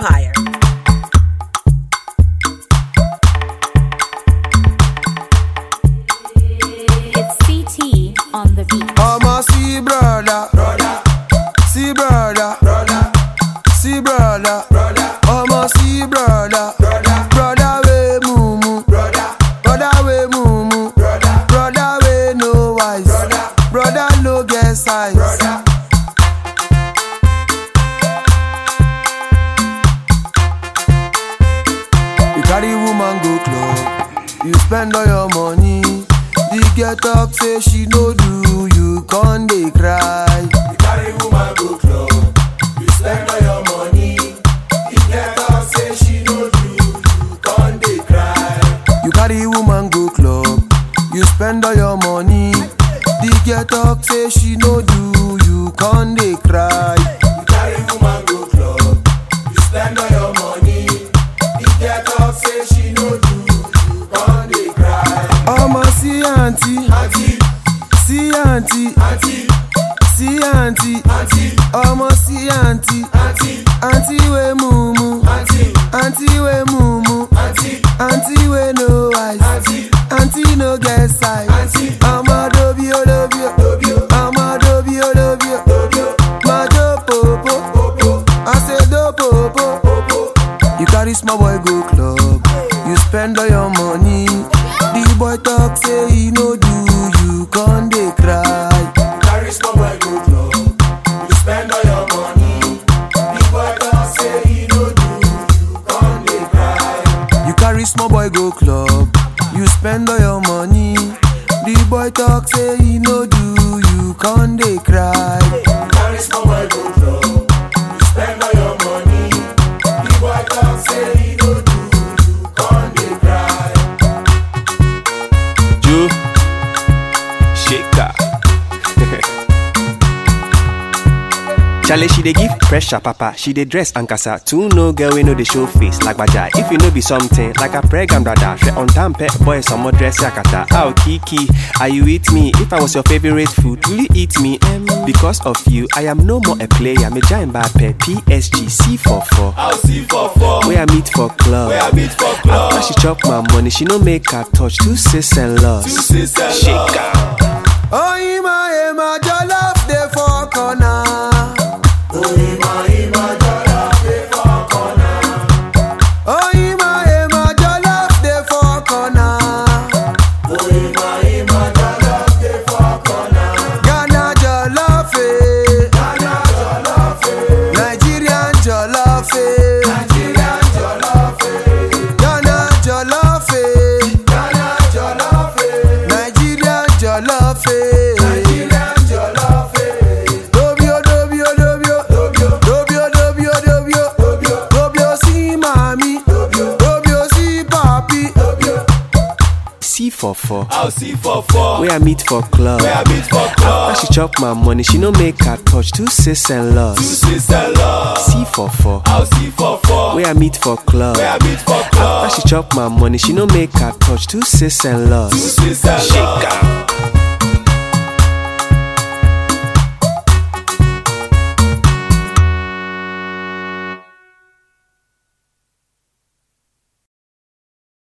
Empire. Spend all your money. The girl talk say she no do, you con dey cry. You carry woman go club, you spend all your money. The girl talk say she no do, you con dey cry. You carry woman go club, you spend all your money. The girl talk say she no do, you con dey cry. Auntie, sí àǹtí, auntie, sí àǹtí, auntie, ọmọ sí àǹtí, auntie, àǹtí wey mumu, auntie, àǹtí wey mumu, auntie, àǹtí wey no eyes, auntie, àǹtí no get size. auntie. Olóbi o, Dobio, ọmọ dobi olóbi o, dobio, máa jó pòpò, popo, àṣedó pòpò. popo. You carry small boy go club, say he no do, you con dey cry. Carry small boy go club, you spend all your money. The boy talk say he no do, you con dey cry. You carry small boy go club, you spend all your money. The boy talk say he no do, you con dey cry. Carry small boy go club, 두. Charlie, she dey give pressure, papa. She dey dress and casa. Two no girl we know the show face like baja. If you know be something like a pregnant brother, she on time pet boy some more dress yakata. Oh Kiki, are you with me? If I was your favorite food, will you eat me? Um, because of you, I am no more a player. Me giant Mbappe, PSG, C44. I'll see for four. Where I meet for club. Where I meet for club. After she chop my money, she no make her touch two sis and loss. Two sisters. Shaker. Oh, Ima, Oh, C44. I'll see for four. Where I meet for club. Where I meet for club. After she chop my money, she no make her touch two sis and Two loss. sisters love. C44. I'll see for four. Where I meet for club. Where I meet for club. After she chop my money, she no make her touch two sis and Two loss. sisters love. Shaker.